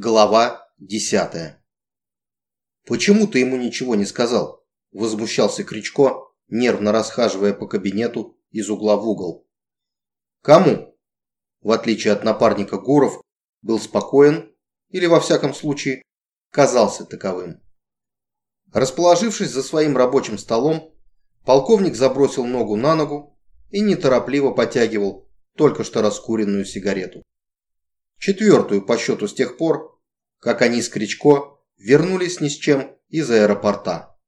Глава десятая. «Почему ты ему ничего не сказал?» – возмущался Кричко, нервно расхаживая по кабинету из угла в угол. «Кому?» В отличие от напарника Гуров, был спокоен или, во всяком случае, казался таковым. Расположившись за своим рабочим столом, полковник забросил ногу на ногу и неторопливо потягивал только что раскуренную сигарету четвертую по счету с тех пор, как они с Кричко вернулись ни с чем из аэропорта.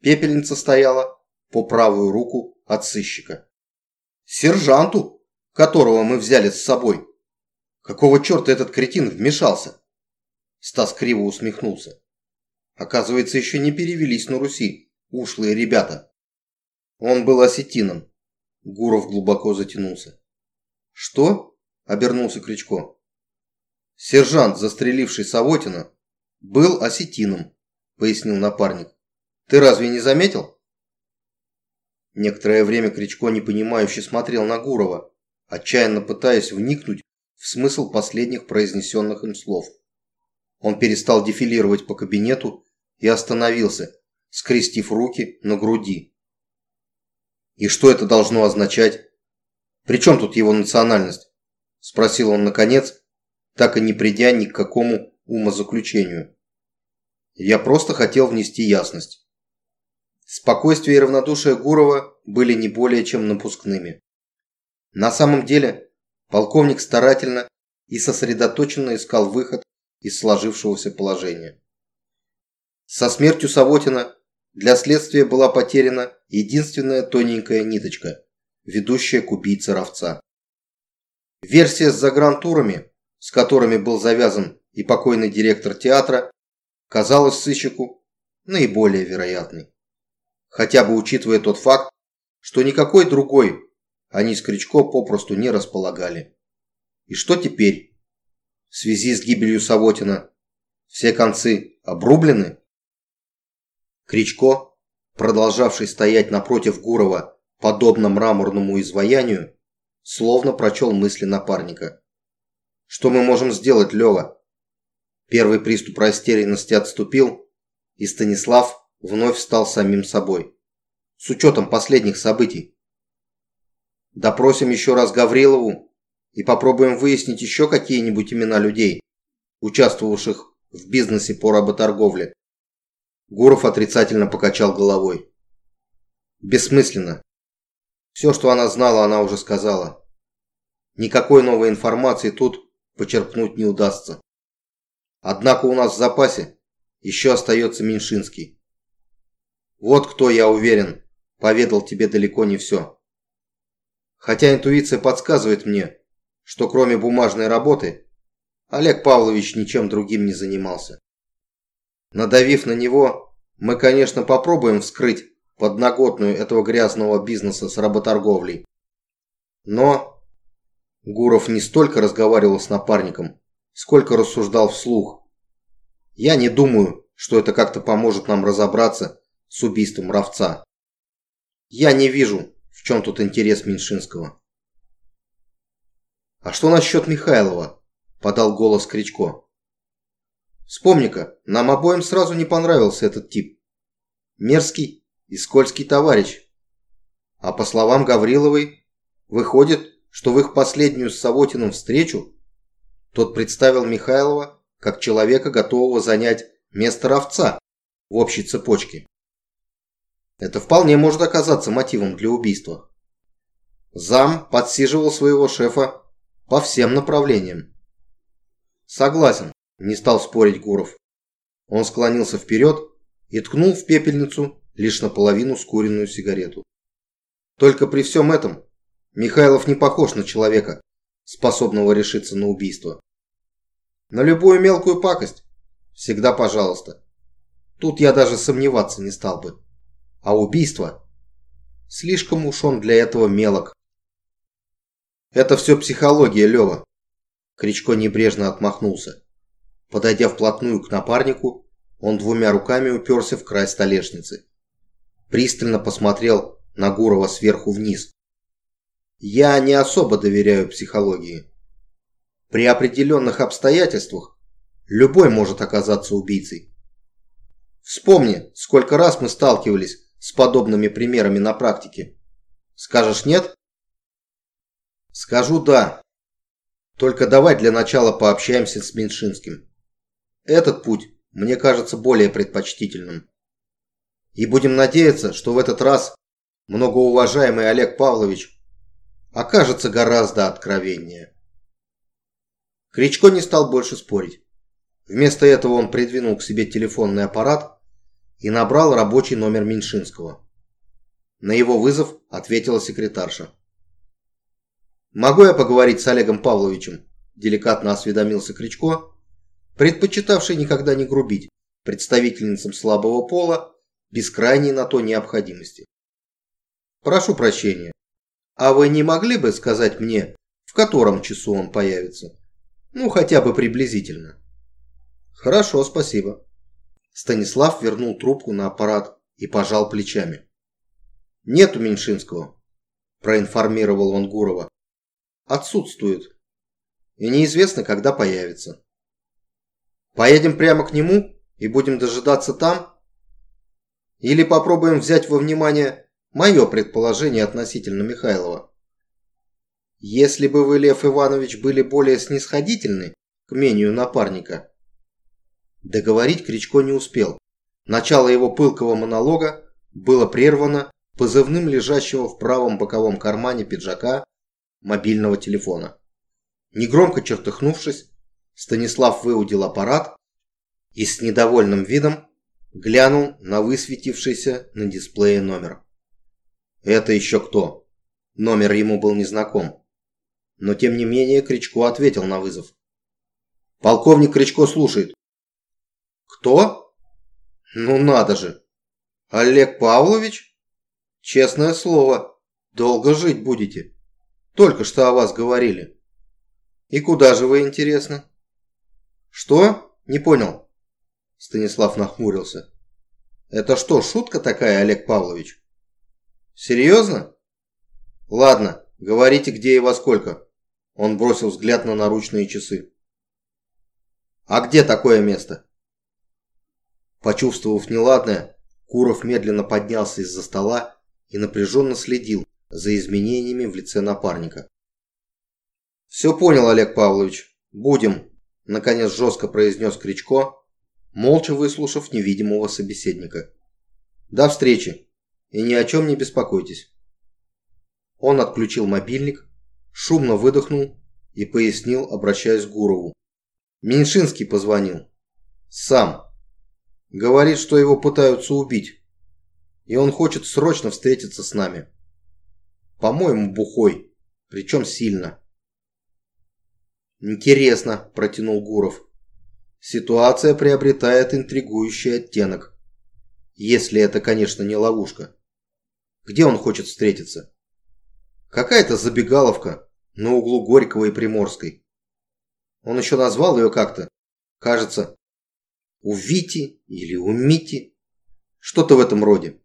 Пепельница стояла по правую руку от сыщика. «Сержанту, которого мы взяли с собой. Какого черта этот кретин вмешался?» Стас криво усмехнулся. Оказывается, еще не перевелись на Руси, ушлые ребята. Он был осетином. Гуров глубоко затянулся. «Что?» Обернулся Кричко. Сержант, застреливший Савотина, был осетином, пояснил напарник. Ты разве не заметил? Некоторое время Кричко непонимающе смотрел на Гурова, отчаянно пытаясь вникнуть в смысл последних произнесенных им слов. Он перестал дефилировать по кабинету и остановился, скрестив руки на груди. И что это должно означать? Причем тут его национальность? – спросил он наконец, так и не придя ни к какому умозаключению. Я просто хотел внести ясность. Спокойствие и равнодушие Гурова были не более чем напускными. На самом деле, полковник старательно и сосредоточенно искал выход из сложившегося положения. Со смертью Савотина для следствия была потеряна единственная тоненькая ниточка, ведущая к убийце Ровца. Версия с загрантурами, с которыми был завязан и покойный директор театра, казалась сыщику наиболее вероятной. Хотя бы учитывая тот факт, что никакой другой они с Кричко попросту не располагали. И что теперь? В связи с гибелью Савотина все концы обрублены? Кричко, продолжавший стоять напротив Гурова, подобно мраморному изваянию, словно прочел мысли напарника. «Что мы можем сделать, Лева?» Первый приступ растерянности отступил, и Станислав вновь стал самим собой. С учетом последних событий. Допросим еще раз Гаврилову и попробуем выяснить еще какие-нибудь имена людей, участвовавших в бизнесе по работорговле. Гуров отрицательно покачал головой. Бессмысленно. Все, что она знала, она уже сказала. Никакой новой информации тут почерпнуть не удастся. Однако у нас в запасе еще остается Меньшинский. Вот кто, я уверен, поведал тебе далеко не все. Хотя интуиция подсказывает мне, что кроме бумажной работы, Олег Павлович ничем другим не занимался. Надавив на него, мы, конечно, попробуем вскрыть подноготную этого грязного бизнеса с работорговлей. Но Гуров не столько разговаривал с напарником, сколько рассуждал вслух. Я не думаю, что это как-то поможет нам разобраться с убийством Равца. Я не вижу, в чем тут интерес Меньшинского. «А что насчет Михайлова?» – подал голос Кричко. «Вспомни-ка, нам обоим сразу не понравился этот тип. Мерзкий и скользкий товарищ. А по словам Гавриловой, выходит, что в их последнюю с Савотиным встречу тот представил Михайлова как человека, готового занять место ровца в общей цепочке. Это вполне может оказаться мотивом для убийства. Зам подсиживал своего шефа по всем направлениям. Согласен, не стал спорить Гуров. Он склонился вперед и ткнул в пепельницу лишь наполовину скуренную сигарету. Только при всем этом Михайлов не похож на человека, способного решиться на убийство. На любую мелкую пакость? Всегда пожалуйста. Тут я даже сомневаться не стал бы. А убийство? Слишком уж он для этого мелок. Это все психология, Лева. Кричко небрежно отмахнулся. Подойдя вплотную к напарнику, он двумя руками уперся в край столешницы. Пристально посмотрел на Гурова сверху вниз. Я не особо доверяю психологии. При определенных обстоятельствах Любой может оказаться убийцей. Вспомни, сколько раз мы сталкивались с подобными примерами на практике. Скажешь нет? Скажу да. Только давай для начала пообщаемся с Меньшинским. Этот путь мне кажется более предпочтительным. И будем надеяться, что в этот раз многоуважаемый Олег Павлович окажется гораздо откровеннее. Кричко не стал больше спорить. Вместо этого он придвинул к себе телефонный аппарат и набрал рабочий номер Меньшинского. На его вызов ответила секретарша. «Могу я поговорить с Олегом Павловичем?» – деликатно осведомился Кричко, предпочитавший никогда не грубить представительницам слабого пола без крайней на то необходимости. «Прошу прощения, а вы не могли бы сказать мне, в котором часу он появится? Ну, хотя бы приблизительно». «Хорошо, спасибо». Станислав вернул трубку на аппарат и пожал плечами. «Нет у Меньшинского», – проинформировал он Гурова. «Отсутствует. И неизвестно, когда появится». «Поедем прямо к нему и будем дожидаться там?» «Или попробуем взять во внимание мое предположение относительно Михайлова?» «Если бы вы, Лев Иванович, были более снисходительны к мнению напарника, Договорить Кричко не успел. Начало его пылкого монолога было прервано позывным лежащего в правом боковом кармане пиджака мобильного телефона. Негромко чертыхнувшись, Станислав выудил аппарат и с недовольным видом глянул на высветившийся на дисплее номер. Это еще кто? Номер ему был незнаком. Но тем не менее Кричко ответил на вызов. «Полковник Кричко слушает. Кто? Ну надо же. Олег Павлович? Честное слово, долго жить будете. Только что о вас говорили. И куда же вы, интересно? Что? Не понял. Станислав нахмурился. Это что, шутка такая, Олег Павлович? Серьезно? Ладно, говорите, где и во сколько. Он бросил взгляд на наручные часы. А где такое место? Почувствовав неладное, Куров медленно поднялся из-за стола и напряженно следил за изменениями в лице напарника. «Все понял, Олег Павлович. Будем», – наконец жестко произнес Кричко, молча выслушав невидимого собеседника. «До встречи, и ни о чем не беспокойтесь». Он отключил мобильник, шумно выдохнул и пояснил, обращаясь к Гурову. «Меньшинский позвонил. Сам». Говорит, что его пытаются убить. И он хочет срочно встретиться с нами. По-моему, бухой. Причем сильно. Интересно, протянул Гуров. Ситуация приобретает интригующий оттенок. Если это, конечно, не ловушка. Где он хочет встретиться? Какая-то забегаловка на углу Горького и Приморской. Он еще назвал ее как-то. Кажется, у Вити или у Мити. Что-то в этом роде.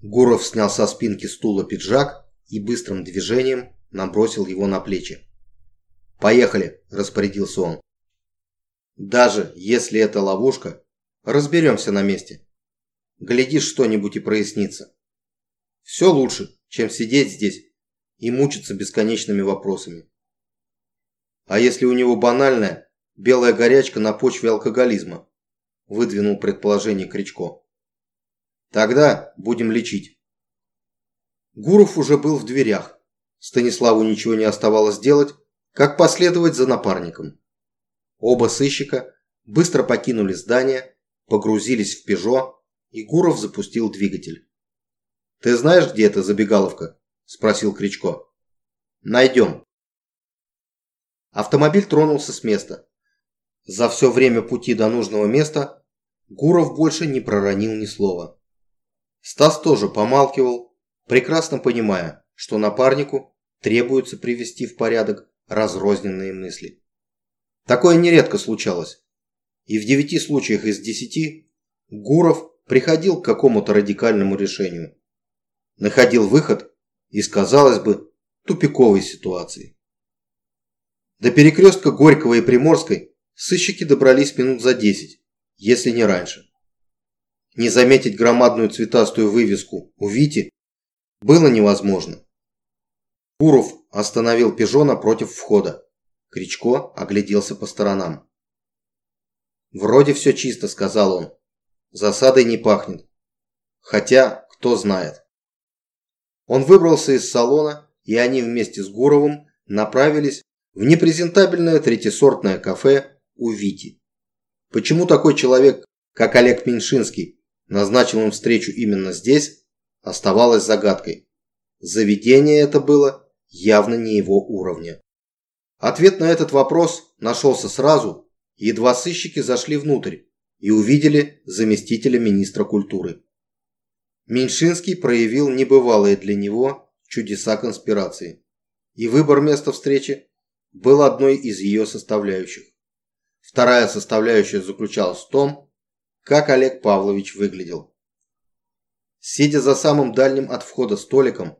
Гуров снял со спинки стула пиджак и быстрым движением набросил его на плечи. «Поехали», – распорядился он. «Даже если это ловушка, разберемся на месте. Глядишь, что-нибудь и прояснится. Все лучше, чем сидеть здесь и мучиться бесконечными вопросами. А если у него банальная, Белая горячка на почве алкоголизма, выдвинул предположение Кричко. Тогда будем лечить. Гуров уже был в дверях. Станиславу ничего не оставалось делать, как последовать за напарником. Оба сыщика быстро покинули здание, погрузились в «Пежо», и Гуров запустил двигатель. «Ты знаешь, где эта забегаловка?» – спросил Кричко. «Найдем». Автомобиль тронулся с места. За все время пути до нужного места Гуров больше не проронил ни слова. Стас тоже помалкивал, прекрасно понимая, что напарнику требуется привести в порядок разрозненные мысли. Такое нередко случалось. И в девяти случаях из десяти Гуров приходил к какому-то радикальному решению. Находил выход из, казалось бы, тупиковой ситуации. До перекрестка Горького и Приморской сыщики добрались минут за десять, если не раньше. Не заметить громадную цветастую вывеску у Вити было невозможно. Куров остановил «Пежо» напротив входа. Кричко огляделся по сторонам. «Вроде все чисто», — сказал он. «Засадой не пахнет. Хотя, кто знает». Он выбрался из салона, и они вместе с Гуровым направились в непрезентабельное третьесортное кафе у Вити. Почему такой человек, как Олег Меньшинский, назначил им встречу именно здесь, оставалось загадкой. Заведение это было явно не его уровня. Ответ на этот вопрос нашелся сразу, едва сыщики зашли внутрь и увидели заместителя министра культуры. Меньшинский проявил небывалые для него чудеса конспирации, и выбор места встречи был одной из ее составляющих. Вторая составляющая заключалась в том, как Олег Павлович выглядел. Сидя за самым дальним от входа столиком,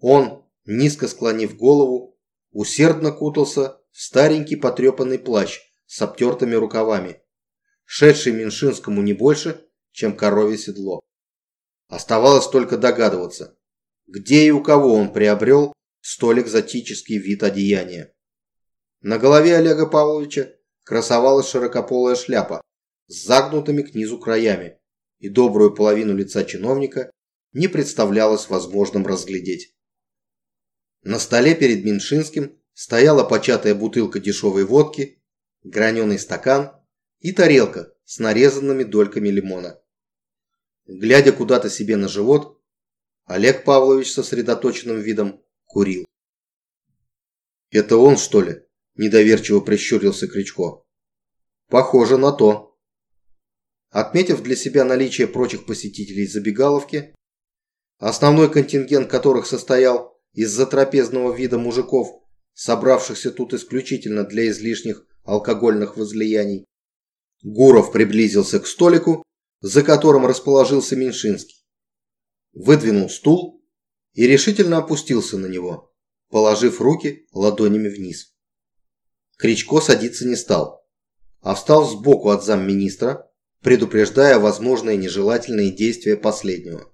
он, низко склонив голову, усердно кутался в старенький потрепанный плащ с обтертыми рукавами, шедший Меньшинскому не больше, чем коровье седло. Оставалось только догадываться, где и у кого он приобрел столь экзотический вид одеяния. На голове Олега Павловича красовалась широкополая шляпа с загнутыми к низу краями, и добрую половину лица чиновника не представлялось возможным разглядеть. На столе перед Меньшинским стояла початая бутылка дешевой водки, граненый стакан и тарелка с нарезанными дольками лимона. Глядя куда-то себе на живот, Олег Павлович сосредоточенным видом курил. «Это он, что ли?» – недоверчиво прищурился Кричко. «Похоже на то». Отметив для себя наличие прочих посетителей забегаловки, основной контингент которых состоял из-за трапезного вида мужиков, собравшихся тут исключительно для излишних алкогольных возлияний. Гуров приблизился к столику, за которым расположился Меньшинский. Выдвинул стул и решительно опустился на него, положив руки ладонями вниз. Кричко садиться не стал, а встал сбоку от замминистра, предупреждая возможные нежелательные действия последнего.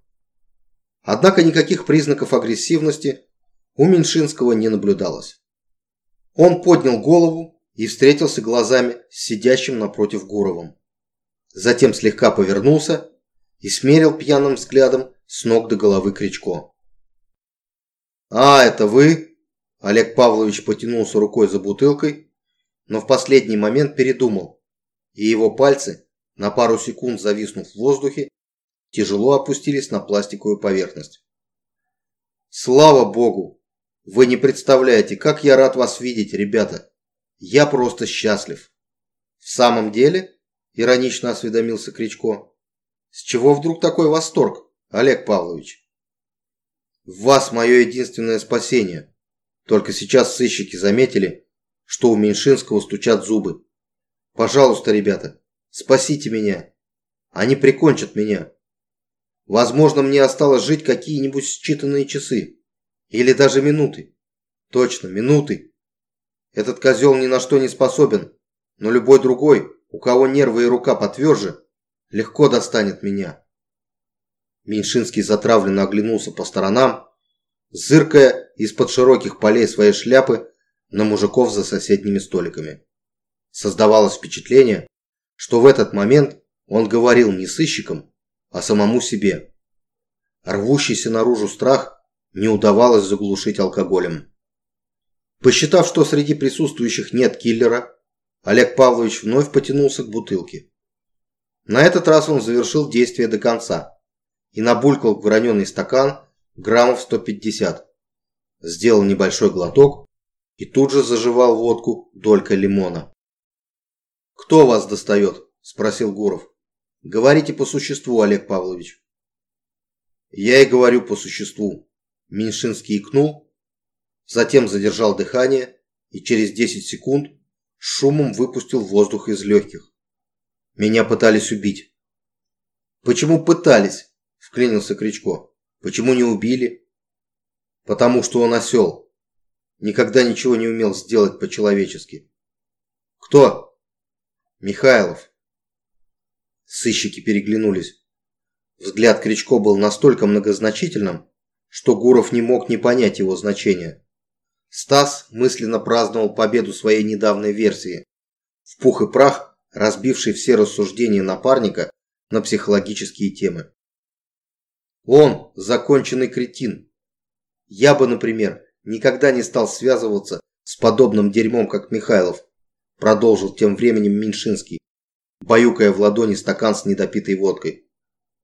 Однако никаких признаков агрессивности у Меньшинского не наблюдалось. Он поднял голову и встретился глазами с сидящим напротив Гуровым. Затем слегка повернулся и смерил пьяным взглядом с ног до головы Кричко. «А, это вы?» Олег Павлович потянулся рукой за бутылкой, но в последний момент передумал, и его пальцы, на пару секунд зависнув в воздухе, тяжело опустились на пластиковую поверхность. «Слава Богу!» Вы не представляете, как я рад вас видеть, ребята. Я просто счастлив. В самом деле? Иронично осведомился Кричко. С чего вдруг такой восторг, Олег Павлович? В вас мое единственное спасение. Только сейчас сыщики заметили, что у Меньшинского стучат зубы. Пожалуйста, ребята, спасите меня. Они прикончат меня. Возможно, мне осталось жить какие-нибудь считанные часы. Или даже минуты. Точно, минуты. Этот козел ни на что не способен, но любой другой, у кого нервы и рука потверже, легко достанет меня. Меньшинский затравленно оглянулся по сторонам, зыркая из-под широких полей своей шляпы на мужиков за соседними столиками. Создавалось впечатление, что в этот момент он говорил не сыщикам, а самому себе. Рвущийся наружу страх не удавалось заглушить алкоголем. Посчитав, что среди присутствующих нет киллера, Олег Павлович вновь потянулся к бутылке. На этот раз он завершил действие до конца и набулькал граненый стакан граммов 150. Сделал небольшой глоток и тут же заживал водку долькой лимона. «Кто вас достает?» – спросил Гуров. «Говорите по существу, Олег Павлович». «Я и говорю по существу», Меньшинский икнул, затем задержал дыхание и через 10 секунд шумом выпустил воздух из легких. Меня пытались убить. «Почему пытались?» – вклинился Кричко. «Почему не убили?» «Потому что он осел. Никогда ничего не умел сделать по-человечески». «Кто?» Михайлов. Сыщики переглянулись. Взгляд Кричко был настолько многозначительным, что Гуров не мог не понять его значения. Стас мысленно праздновал победу своей недавней версии. В пух и прах, разбивший все рассуждения напарника на психологические темы. Он – законченный кретин. Я бы, например, никогда не стал связываться с подобным дерьмом, как Михайлов, продолжил тем временем Меньшинский, баюкая в ладони стакан с недопитой водкой.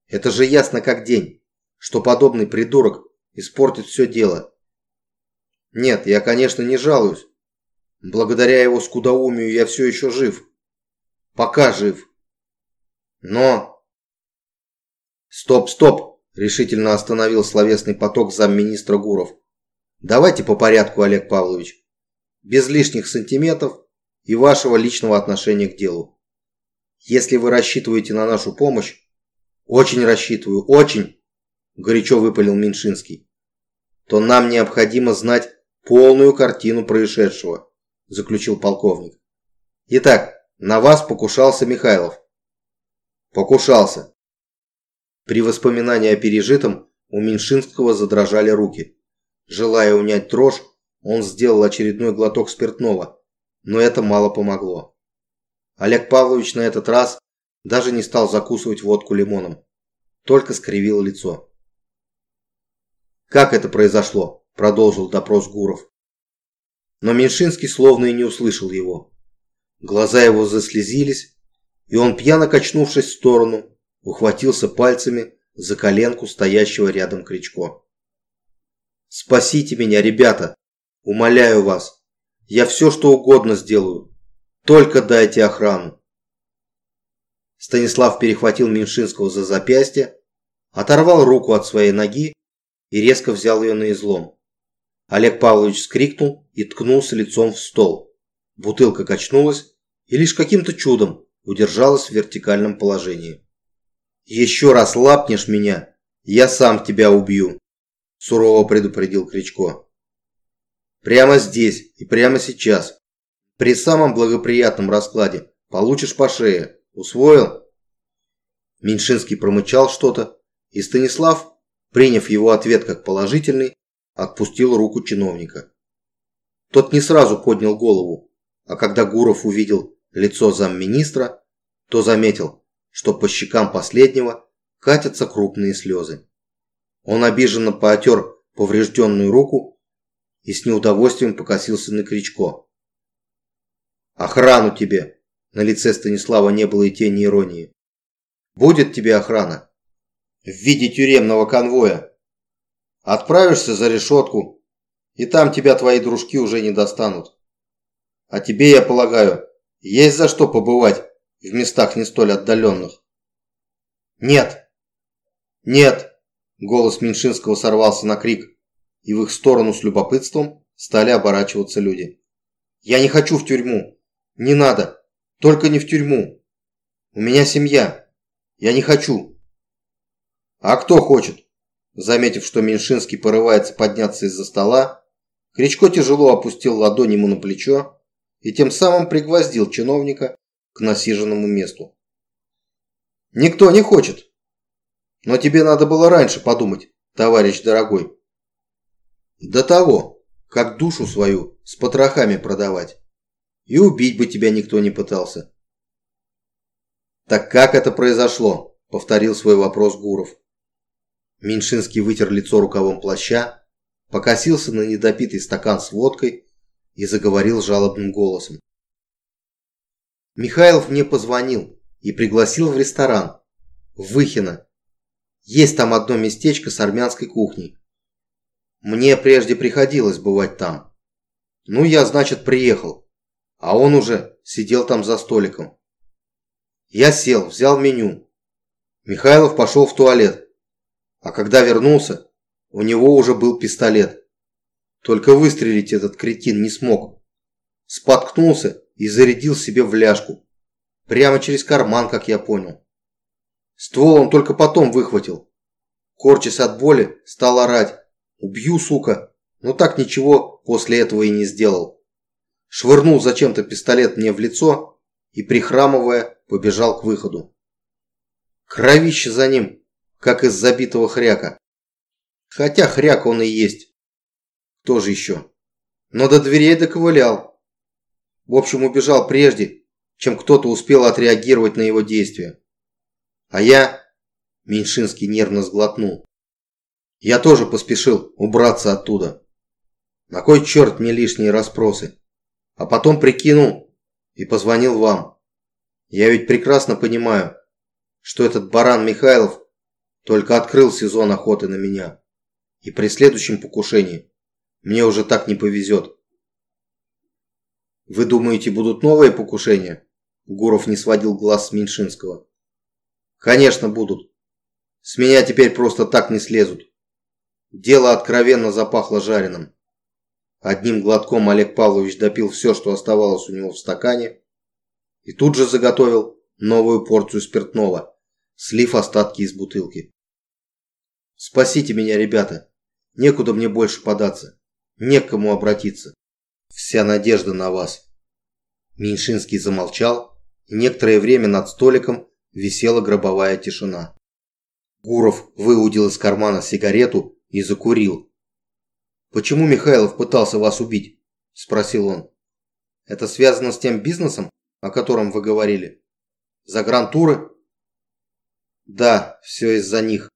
Это же ясно как день, что подобный придурок испортит все дело. Нет, я, конечно, не жалуюсь. Благодаря его скудоумию я все еще жив. Пока жив. Но... Стоп, стоп! Решительно остановил словесный поток замминистра Гуров. Давайте по порядку, Олег Павлович. Без лишних сантиметров и вашего личного отношения к делу. Если вы рассчитываете на нашу помощь, очень рассчитываю, очень, горячо выпалил Меньшинский, то нам необходимо знать полную картину происшедшего, заключил полковник. Итак, на вас покушался Михайлов. Покушался. При воспоминании о пережитом у Меньшинского задрожали руки. Желая унять дрожь, он сделал очередной глоток спиртного, но это мало помогло. Олег Павлович на этот раз даже не стал закусывать водку лимоном, только скривил лицо. «Как это произошло?» – продолжил допрос Гуров. Но Меньшинский словно и не услышал его. Глаза его заслезились, и он, пьяно качнувшись в сторону, ухватился пальцами за коленку стоящего рядом Кричко. «Спасите меня, ребята! Умоляю вас! Я все, что угодно сделаю! Только дайте охрану!» Станислав перехватил Меньшинского за запястье, оторвал руку от своей ноги и резко взял ее на излом. Олег Павлович скрикнул и ткнулся лицом в стол. Бутылка качнулась и лишь каким-то чудом удержалась в вертикальном положении. «Еще раз лапнешь меня, я сам тебя убью», – сурово предупредил Кричко. «Прямо здесь и прямо сейчас, при самом благоприятном раскладе, получишь по шее. Усвоил?» Меньшинский промычал что-то, и Станислав, приняв его ответ как положительный, отпустил руку чиновника. Тот не сразу поднял голову, а когда Гуров увидел лицо замминистра, то заметил, что по щекам последнего катятся крупные слезы. Он обиженно поотер поврежденную руку и с неудовольствием покосился на Кричко. «Охрану тебе!» На лице Станислава не было и тени иронии. «Будет тебе охрана в виде тюремного конвоя. Отправишься за решетку, и там тебя твои дружки уже не достанут. А тебе, я полагаю, есть за что побывать в местах не столь отдаленных. Нет! Нет! Голос Меньшинского сорвался на крик, и в их сторону с любопытством стали оборачиваться люди. Я не хочу в тюрьму. Не надо. Только не в тюрьму. У меня семья. Я не хочу. А кто хочет? Заметив, что Меньшинский порывается подняться из-за стола, Кричко тяжело опустил ладонь ему на плечо и тем самым пригвоздил чиновника к насиженному месту. «Никто не хочет. Но тебе надо было раньше подумать, товарищ дорогой. До того, как душу свою с потрохами продавать. И убить бы тебя никто не пытался». «Так как это произошло?» – повторил свой вопрос Гуров. Меньшинский вытер лицо рукавом плаща, покосился на недопитый стакан с водкой и заговорил жалобным голосом. Михайлов мне позвонил и пригласил в ресторан. В Выхино. Есть там одно местечко с армянской кухней. Мне прежде приходилось бывать там. Ну, я, значит, приехал. А он уже сидел там за столиком. Я сел, взял меню. Михайлов пошел в туалет. А когда вернулся, у него уже был пистолет. Только выстрелить этот кретин не смог. Споткнулся и зарядил себе в ляжку. Прямо через карман, как я понял. Ствол он только потом выхватил. Корчась от боли, стал орать. «Убью, сука!» Но так ничего после этого и не сделал. Швырнул зачем-то пистолет мне в лицо и, прихрамывая, побежал к выходу. Кровище за ним, как из забитого хряка. Хотя хряк он и есть. Кто же еще? Но до дверей доковылял. В общем, убежал прежде, чем кто-то успел отреагировать на его действия. А я... Меньшинский нервно сглотнул. Я тоже поспешил убраться оттуда. На кой черт мне лишние расспросы? А потом прикинул и позвонил вам. Я ведь прекрасно понимаю, что этот баран Михайлов только открыл сезон охоты на меня. И при следующем покушении мне уже так не повезет. Вы думаете, будут новые покушения? Гуров не сводил глаз с Меньшинского. Конечно, будут. С меня теперь просто так не слезут. Дело откровенно запахло жареным. Одним глотком Олег Павлович допил все, что оставалось у него в стакане, и тут же заготовил новую порцию спиртного, слив остатки из бутылки. «Спасите меня, ребята! Некуда мне больше податься, не к кому обратиться. Вся надежда на вас!» Меньшинский замолчал, и некоторое время над столиком висела гробовая тишина. Гуров выудил из кармана сигарету и закурил. «Почему Михайлов пытался вас убить?» – спросил он. «Это связано с тем бизнесом, о котором вы говорили? Загрантуры?» «Да, все из-за них», –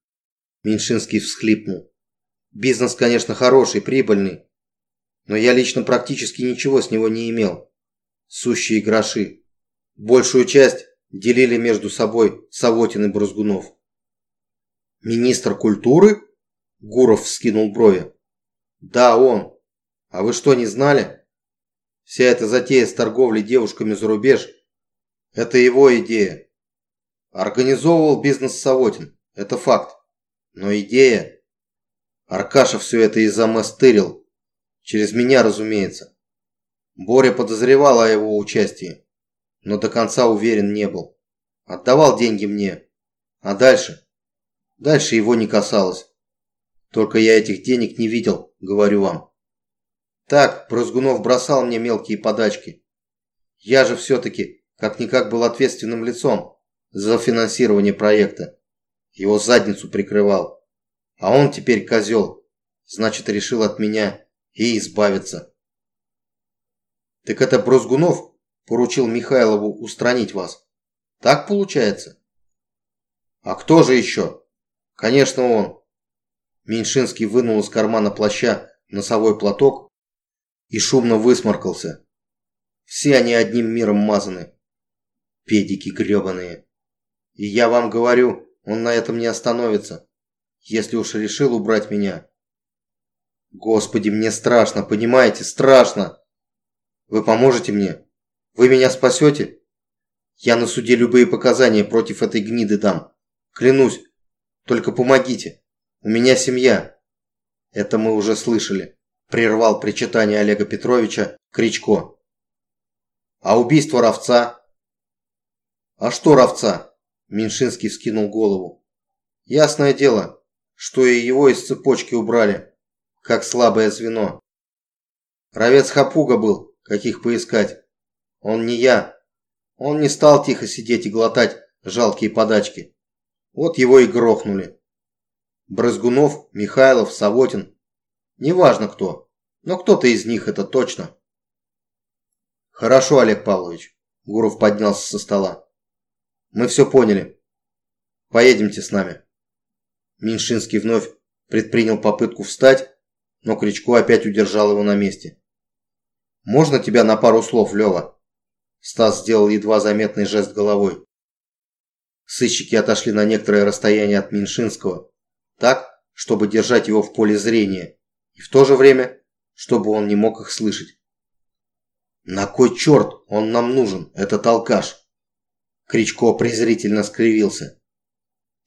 Меньшинский всхлипнул. «Бизнес, конечно, хороший, прибыльный, но я лично практически ничего с него не имел. Сущие гроши. Большую часть делили между собой Савотин и Брызгунов. «Министр культуры?» Гуров вскинул брови. «Да, он. А вы что, не знали? Вся эта затея с торговлей девушками за рубеж – это его идея. Организовывал бизнес Савотин, это факт. Но идея... Аркаша все это и замастырил. Через меня, разумеется. Боря подозревал о его участии, но до конца уверен не был. Отдавал деньги мне. А дальше? Дальше его не касалось. Только я этих денег не видел, говорю вам. Так, Брызгунов бросал мне мелкие подачки. Я же все-таки, как-никак, был ответственным лицом за финансирование проекта. Его задницу прикрывал. А он теперь козел. Значит, решил от меня и избавиться. Так это Брозгунов поручил Михайлову устранить вас. Так получается? А кто же еще? Конечно, он. Меньшинский вынул из кармана плаща носовой платок и шумно высморкался. Все они одним миром мазаны. Педики гребаные. И я вам говорю, он на этом не остановится, если уж решил убрать меня. Господи, мне страшно, понимаете, страшно. Вы поможете мне? Вы меня спасете? Я на суде любые показания против этой гниды дам. Клянусь. Только помогите. У меня семья. Это мы уже слышали. Прервал причитание Олега Петровича Кричко. А убийство Ровца? А что Ровца? Меньшинский вскинул голову. Ясное дело, что и его из цепочки убрали, как слабое звено. Ровец хапуга был, каких поискать. Он не я. Он не стал тихо сидеть и глотать жалкие подачки. Вот его и грохнули. Брызгунов, Михайлов, Савотин. Неважно кто, но кто-то из них это точно. Хорошо, Олег Павлович. Гуров поднялся со стола. Мы все поняли. Поедемте с нами. Меньшинский вновь предпринял попытку встать, но Кричко опять удержал его на месте. «Можно тебя на пару слов, Лева?» Стас сделал едва заметный жест головой. Сыщики отошли на некоторое расстояние от Меньшинского, так, чтобы держать его в поле зрения, и в то же время, чтобы он не мог их слышать. «На кой черт он нам нужен, этот алкаш?» Кричко презрительно скривился.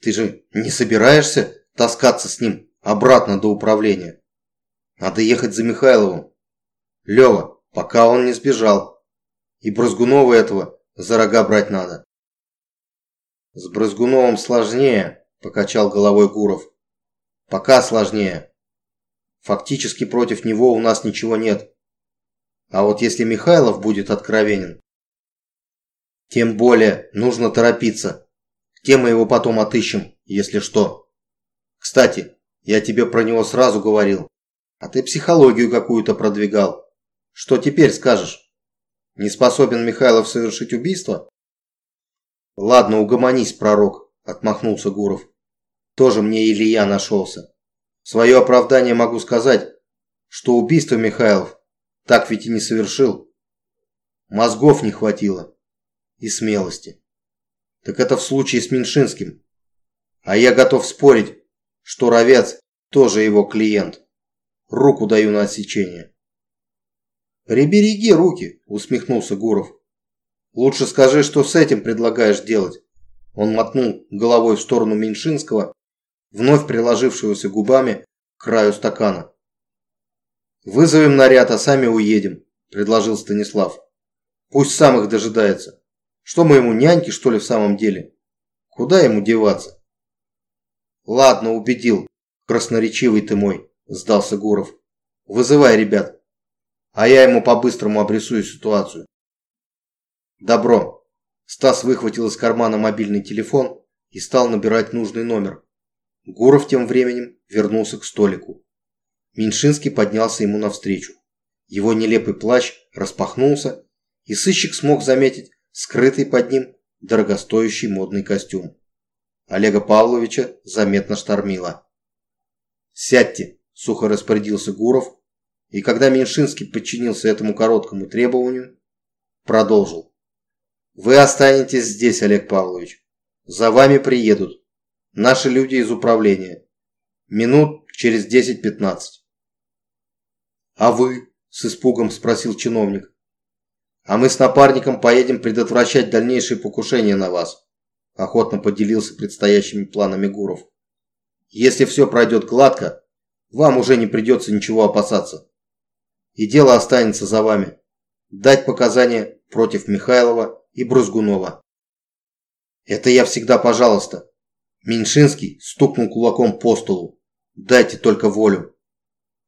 «Ты же не собираешься таскаться с ним обратно до управления? Надо ехать за Михайловым. Лева, пока он не сбежал. И Брызгунова этого за рога брать надо». «С Брызгуновым сложнее», – покачал головой Гуров. Пока сложнее. Фактически против него у нас ничего нет. А вот если Михайлов будет откровенен... Тем более, нужно торопиться. Где мы его потом отыщем, если что? Кстати, я тебе про него сразу говорил. А ты психологию какую-то продвигал. Что теперь скажешь? Не способен Михайлов совершить убийство? Ладно, угомонись, пророк, отмахнулся Гуров. Тоже мне Илья нашелся. свое оправдание могу сказать, что убийство Михайлов так ведь и не совершил. Мозгов не хватило. И смелости. Так это в случае с Меньшинским. А я готов спорить, что Ровец тоже его клиент. Руку даю на отсечение. «Прибереги руки», – усмехнулся Гуров. «Лучше скажи, что с этим предлагаешь делать». Он мотнул головой в сторону Меньшинского, вновь приложившегося губами к краю стакана. «Вызовем наряд, а сами уедем», – предложил Станислав. «Пусть сам их дожидается. Что мы ему, няньки, что ли, в самом деле? Куда ему деваться?» «Ладно, убедил. Красноречивый ты мой», – сдался Гуров. «Вызывай ребят, а я ему по-быстрому обрисую ситуацию». «Добро». Стас выхватил из кармана мобильный телефон и стал набирать нужный номер. Гуров тем временем вернулся к столику. Меньшинский поднялся ему навстречу. Его нелепый плащ распахнулся, и сыщик смог заметить скрытый под ним дорогостоящий модный костюм. Олега Павловича заметно штормило. «Сядьте!» – сухо распорядился Гуров, и когда Меньшинский подчинился этому короткому требованию, продолжил. «Вы останетесь здесь, Олег Павлович. За вами приедут. Наши люди из управления. Минут через 10-15. «А вы?» – с испугом спросил чиновник. «А мы с напарником поедем предотвращать дальнейшие покушения на вас», – охотно поделился предстоящими планами Гуров. «Если все пройдет гладко, вам уже не придется ничего опасаться. И дело останется за вами. Дать показания против Михайлова и Брызгунова». «Это я всегда пожалуйста». Меньшинский стукнул кулаком по столу. «Дайте только волю».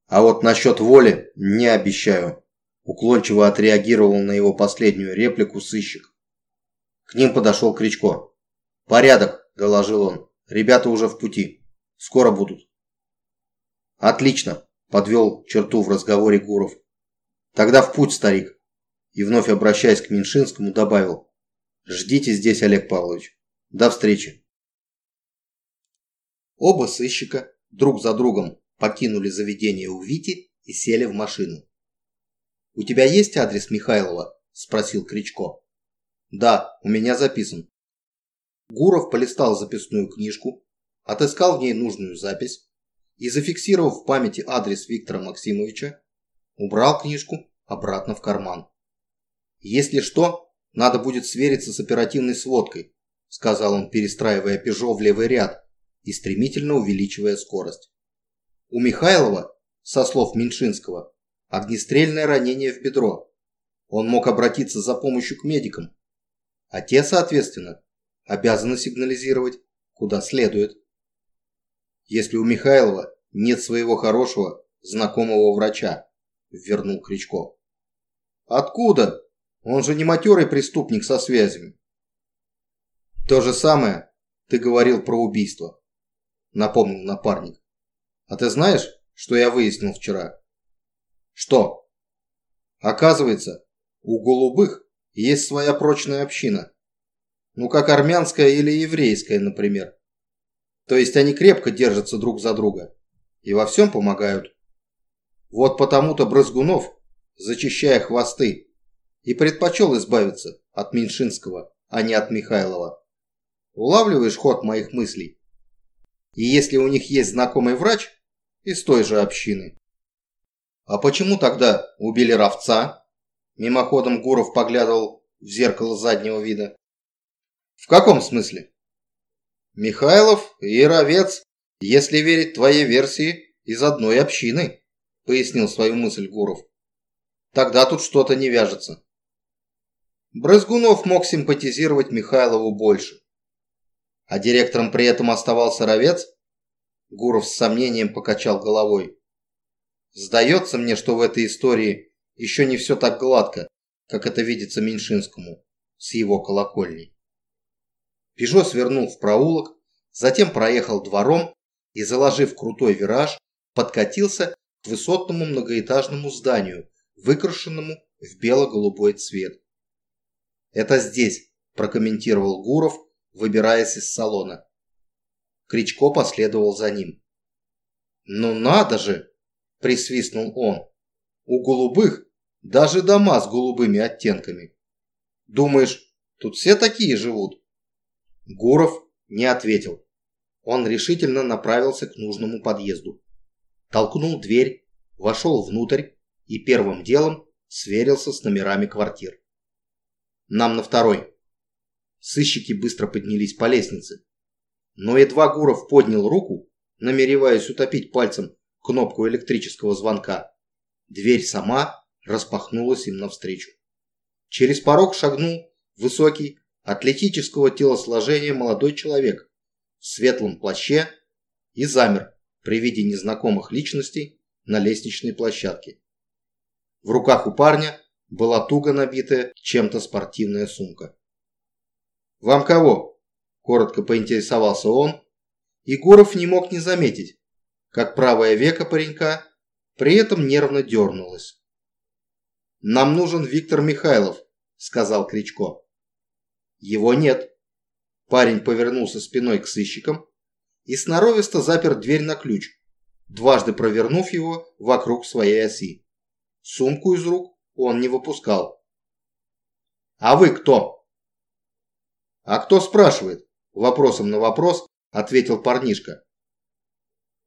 А вот насчет воли не обещаю. Уклончиво отреагировал на его последнюю реплику сыщик. К ним подошел Кричко. «Порядок», – доложил он. «Ребята уже в пути. Скоро будут». «Отлично», – подвел черту в разговоре Гуров. «Тогда в путь, старик». И вновь обращаясь к Меньшинскому, добавил. «Ждите здесь, Олег Павлович. До встречи». Оба сыщика друг за другом покинули заведение у Вити и сели в машину. «У тебя есть адрес Михайлова?» – спросил Кричко. «Да, у меня записан». Гуров полистал записную книжку, отыскал в ней нужную запись и, зафиксировав в памяти адрес Виктора Максимовича, убрал книжку обратно в карман. «Если что, надо будет свериться с оперативной сводкой», сказал он, перестраивая «Пежо» в левый ряд и стремительно увеличивая скорость. У Михайлова, со слов Меньшинского, огнестрельное ранение в бедро. Он мог обратиться за помощью к медикам. А те, соответственно, обязаны сигнализировать, куда следует. Если у Михайлова нет своего хорошего, знакомого врача, вернул Кричко. Откуда? Он же не матерый преступник со связями. То же самое ты говорил про убийство, напомнил напарник. А ты знаешь, что я выяснил вчера? Что? Оказывается, у голубых есть своя прочная община. Ну, как армянская или еврейская, например. То есть они крепко держатся друг за друга и во всем помогают. Вот потому-то Брызгунов, зачищая хвосты, и предпочел избавиться от Меньшинского, а не от Михайлова. Улавливаешь ход моих мыслей? И если у них есть знакомый врач, из той же общины. А почему тогда убили Ровца? Мимоходом Гуров поглядывал в зеркало заднего вида. В каком смысле? Михайлов и Ровец, если верить твоей версии, из одной общины, пояснил свою мысль Гуров. Тогда тут что-то не вяжется. Брызгунов мог симпатизировать Михайлову больше. А директором при этом оставался Ровец? Гуров с сомнением покачал головой. Сдается мне, что в этой истории еще не все так гладко, как это видится Меньшинскому. с его колокольни. Пежо свернул в проулок, затем проехал двором и, заложив крутой вираж, подкатился к высотному многоэтажному зданию, выкрашенному в бело-голубой цвет. «Это здесь», – прокомментировал Гуров, выбираясь из салона. Кричко последовал за ним. «Ну надо же!» – присвистнул он. «У голубых даже дома с голубыми оттенками. Думаешь, тут все такие живут?» Гуров не ответил. Он решительно направился к нужному подъезду. Толкнул дверь, вошел внутрь и первым делом сверился с номерами квартир. «Нам на второй». Сыщики быстро поднялись по лестнице. Но едва Гуров поднял руку, намереваясь утопить пальцем кнопку электрического звонка, дверь сама распахнулась им навстречу. Через порог шагнул высокий, атлетического телосложения молодой человек в светлом плаще и замер при виде незнакомых личностей на лестничной площадке. В руках у парня была туго набитая чем-то спортивная сумка. «Вам кого?» – коротко поинтересовался он. Егоров не мог не заметить, как правое веко паренька при этом нервно дернулось. «Нам нужен Виктор Михайлов», – сказал Кричко. Его нет. Парень повернулся спиной к сыщикам и сноровисто запер дверь на ключ, дважды провернув его вокруг своей оси. Сумку из рук он не выпускал. «А вы кто?» «А кто спрашивает?» Вопросом на вопрос ответил парнишка.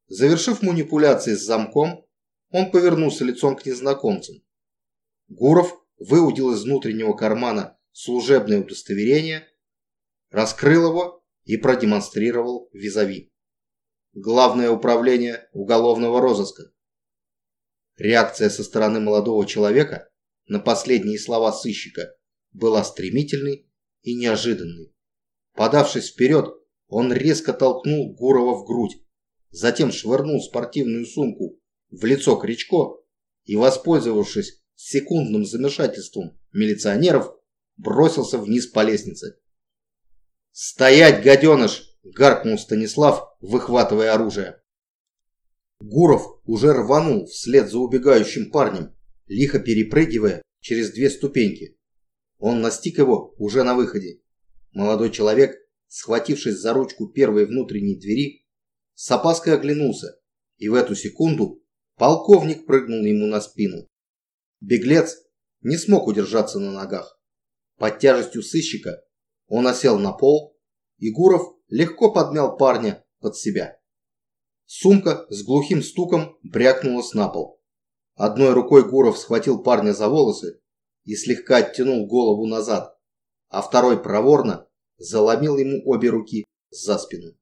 Завершив манипуляции с замком, он повернулся лицом к незнакомцам. Гуров выудил из внутреннего кармана служебное удостоверение, раскрыл его и продемонстрировал визави. Главное управление уголовного розыска. Реакция со стороны молодого человека на последние слова сыщика была стремительной и неожиданной. Подавшись вперед, он резко толкнул Гурова в грудь, затем швырнул спортивную сумку в лицо Кричко и, воспользовавшись секундным замешательством милиционеров, бросился вниз по лестнице. «Стоять, гаденыш!» – гаркнул Станислав, выхватывая оружие. Гуров уже рванул вслед за убегающим парнем, лихо перепрыгивая через две ступеньки. Он настиг его уже на выходе. Молодой человек, схватившись за ручку первой внутренней двери, с опаской оглянулся, и в эту секунду полковник прыгнул ему на спину. Беглец не смог удержаться на ногах. Под тяжестью сыщика он осел на пол, и Гуров легко подмял парня под себя. Сумка с глухим стуком брякнулась на пол. Одной рукой Гуров схватил парня за волосы и слегка оттянул голову назад, а второй проворно заломил ему обе руки за спину.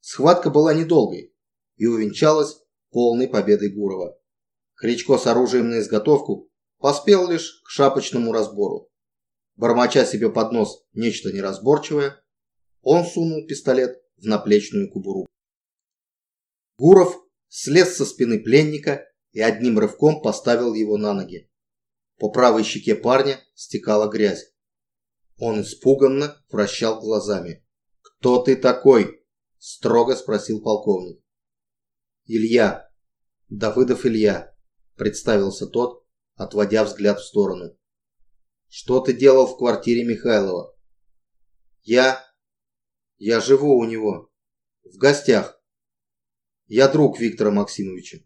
Схватка была недолгой и увенчалась полной победой Гурова. Кричко с оружием на изготовку поспел лишь к шапочному разбору. Бормоча себе под нос нечто неразборчивое, он сунул пистолет в наплечную кубуру. Гуров слез со спины пленника и одним рывком поставил его на ноги. По правой щеке парня стекала грязь. Он испуганно вращал глазами. «Кто ты такой?» – строго спросил полковник. «Илья. Давыдов Илья», – представился тот, отводя взгляд в сторону. Что ты делал в квартире Михайлова? Я... Я живу у него. В гостях. Я друг Виктора Максимовича.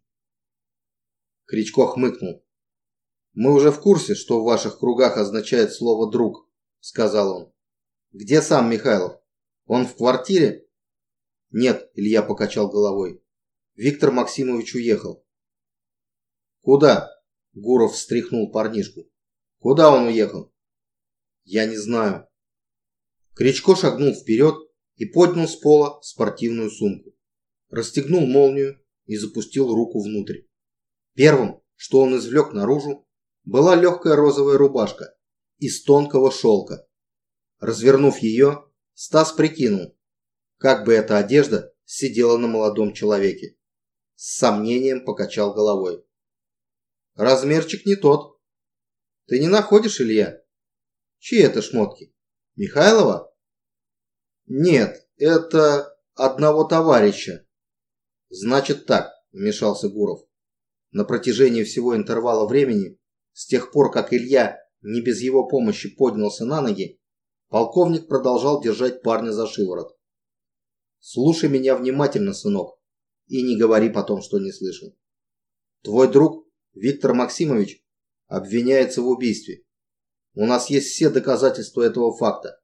Кричко хмыкнул. «Мы уже в курсе, что в ваших кругах означает слово «друг», — сказал он. «Где сам Михайлов? Он в квартире?» «Нет», — Илья покачал головой. «Виктор Максимович уехал». «Куда?» — Гуров встряхнул парнишку. Куда он уехал? Я не знаю. Кричко шагнул вперед и поднял с пола спортивную сумку. Расстегнул молнию и запустил руку внутрь. Первым, что он извлек наружу, была легкая розовая рубашка из тонкого шелка. Развернув ее, Стас прикинул, как бы эта одежда сидела на молодом человеке. С сомнением покачал головой. Размерчик не тот, ты не находишь, Илья? Чьи это шмотки? Михайлова? Нет, это одного товарища. Значит так, вмешался Гуров. На протяжении всего интервала времени, с тех пор, как Илья не без его помощи поднялся на ноги, полковник продолжал держать парня за шиворот. «Слушай меня внимательно, сынок, и не говори потом, что не слышал. Твой друг Виктор Максимович обвиняется в убийстве. У нас есть все доказательства этого факта.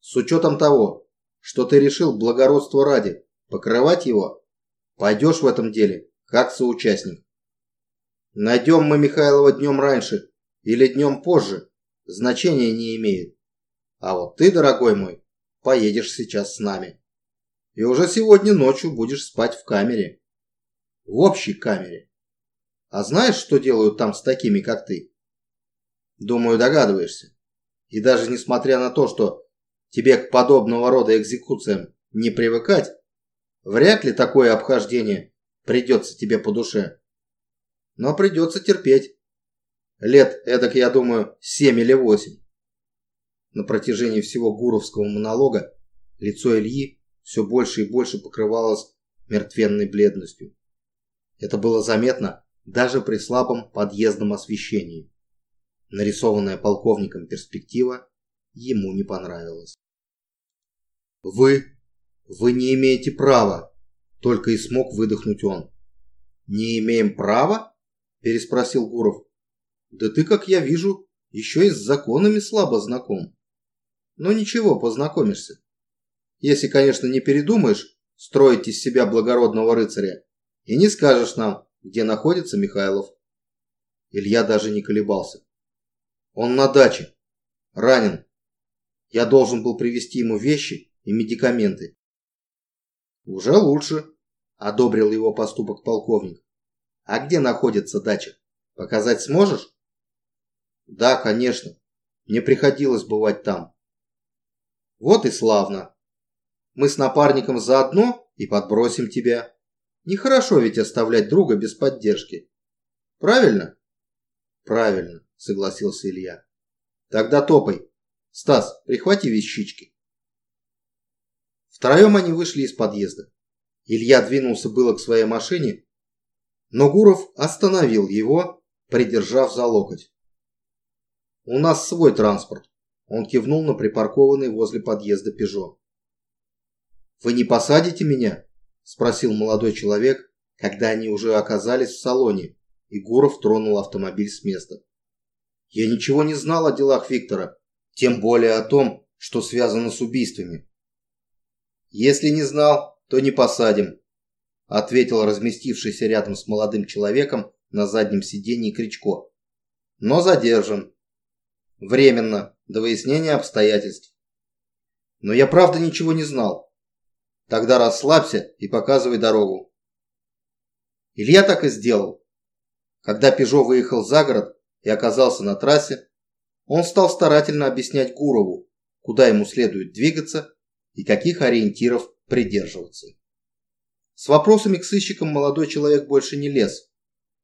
С учетом того, что ты решил благородство ради покрывать его, пойдешь в этом деле как соучастник. Найдем мы Михайлова днем раньше или днем позже, значения не имеет. А вот ты, дорогой мой, поедешь сейчас с нами. И уже сегодня ночью будешь спать в камере. В общей камере. А знаешь, что делают там с такими, как ты? Думаю, догадываешься. И даже несмотря на то, что тебе к подобного рода экзекуциям не привыкать, вряд ли такое обхождение придется тебе по душе. Но придется терпеть. Лет эдак, я думаю, семь или восемь. На протяжении всего гуровского монолога лицо Ильи все больше и больше покрывалось мертвенной бледностью. Это было заметно даже при слабом подъездном освещении. Нарисованная полковником перспектива ему не понравилась. «Вы... вы не имеете права!» – только и смог выдохнуть он. «Не имеем права?» – переспросил Гуров. «Да ты, как я вижу, еще и с законами слабо знаком. Но ничего, познакомишься. Если, конечно, не передумаешь строить из себя благородного рыцаря и не скажешь нам, где находится Михайлов». Илья даже не колебался. Он на даче. Ранен. Я должен был привезти ему вещи и медикаменты. Уже лучше, одобрил его поступок полковник. А где находится дача? Показать сможешь? Да, конечно. Мне приходилось бывать там. Вот и славно. Мы с напарником заодно и подбросим тебя. Нехорошо ведь оставлять друга без поддержки. Правильно? Правильно согласился Илья. Тогда топай. Стас, прихвати вещички. Втроем они вышли из подъезда. Илья двинулся было к своей машине, но Гуров остановил его, придержав за локоть. «У нас свой транспорт», – он кивнул на припаркованный возле подъезда «Пежо». «Вы не посадите меня?» – спросил молодой человек, когда они уже оказались в салоне, и Гуров тронул автомобиль с места. Я ничего не знал о делах Виктора, тем более о том, что связано с убийствами. Если не знал, то не посадим, ответил разместившийся рядом с молодым человеком на заднем сиденье Кричко. Но задержим. Временно, до выяснения обстоятельств. Но я правда ничего не знал. Тогда расслабься и показывай дорогу. Илья так и сделал. Когда Пежо выехал за город, и оказался на трассе, он стал старательно объяснять Гурову, куда ему следует двигаться и каких ориентиров придерживаться. С вопросами к сыщикам молодой человек больше не лез,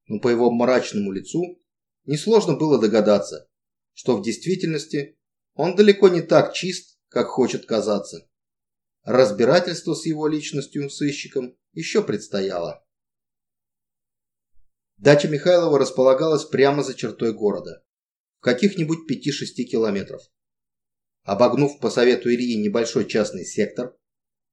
но по его мрачному лицу несложно было догадаться, что в действительности он далеко не так чист, как хочет казаться. Разбирательство с его личностью сыщиком еще предстояло. Дача Михайлова располагалась прямо за чертой города, в каких-нибудь 5-6 километров. Обогнув по совету Ильи небольшой частный сектор,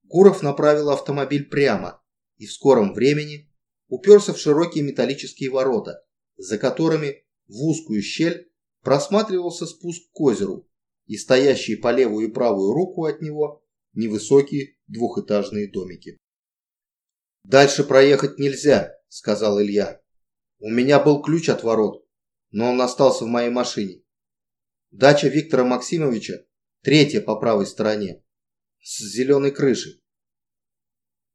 Гуров направил автомобиль прямо и в скором времени уперся в широкие металлические ворота, за которыми в узкую щель просматривался спуск к озеру и стоящие по левую и правую руку от него невысокие двухэтажные домики. «Дальше проехать нельзя», — сказал Илья. У меня был ключ от ворот, но он остался в моей машине. Дача Виктора Максимовича третья по правой стороне, с зеленой крышей.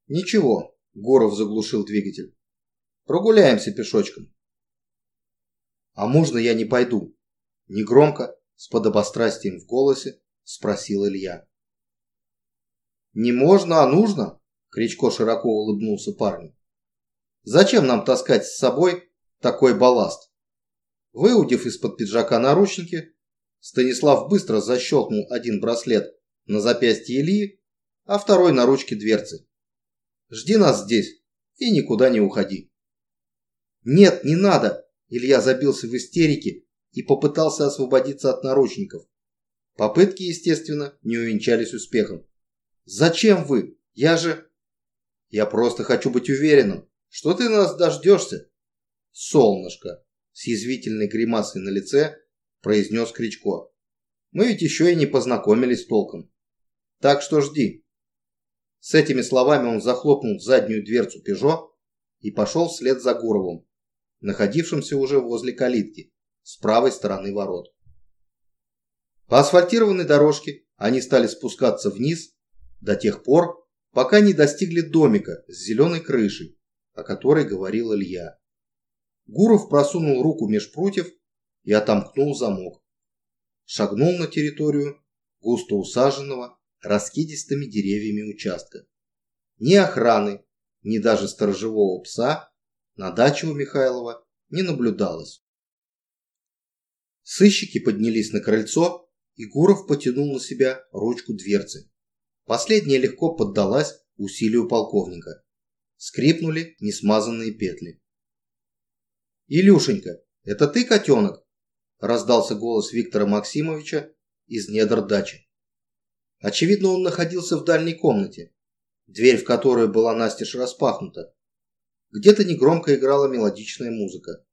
Ничего, Горов заглушил двигатель. Прогуляемся пешочком. А можно я не пойду? Негромко, с подобострастием в голосе, спросил Илья. Не можно, а нужно? Кричко широко улыбнулся парню. Зачем нам таскать с собой такой балласт. Выудив из-под пиджака наручники, Станислав быстро защелкнул один браслет на запястье Ильи, а второй на ручке дверцы. «Жди нас здесь и никуда не уходи». «Нет, не надо!» Илья забился в истерике и попытался освободиться от наручников. Попытки, естественно, не увенчались успехом. «Зачем вы? Я же...» «Я просто хочу быть уверенным, что ты нас дождешься». «Солнышко!» с язвительной гримасой на лице произнес Кричко. «Мы ведь еще и не познакомились толком. Так что жди». С этими словами он захлопнул заднюю дверцу «Пежо» и пошел вслед за Гуровым, находившимся уже возле калитки, с правой стороны ворот. По асфальтированной дорожке они стали спускаться вниз до тех пор, пока не достигли домика с зеленой крышей, о которой говорил Илья. Гуров просунул руку меж прутьев и отомкнул замок. Шагнул на территорию густо усаженного раскидистыми деревьями участка. Ни охраны, ни даже сторожевого пса на даче у Михайлова не наблюдалось. Сыщики поднялись на крыльцо, и Гуров потянул на себя ручку дверцы. Последняя легко поддалась усилию полковника. Скрипнули несмазанные петли. «Илюшенька, это ты, котенок?» раздался голос Виктора Максимовича из недр дачи. Очевидно, он находился в дальней комнате, дверь в которую была настежь распахнута. Где-то негромко играла мелодичная музыка.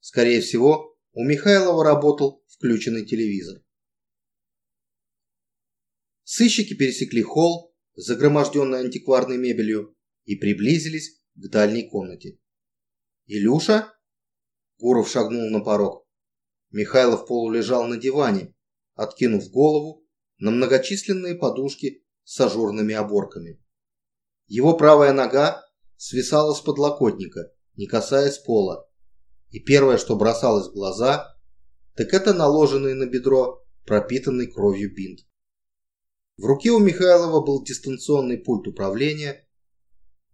Скорее всего, у Михайлова работал включенный телевизор. Сыщики пересекли холл, загроможденный антикварной мебелью, и приблизились к дальней комнате. «Илюша?» Гуров шагнул на порог. Михайлов полулежал на диване, откинув голову на многочисленные подушки с ажурными оборками. Его правая нога свисала с подлокотника, не касаясь пола, и первое, что бросалось в глаза, так это наложенный на бедро пропитанный кровью бинт. В руке у Михайлова был дистанционный пульт управления,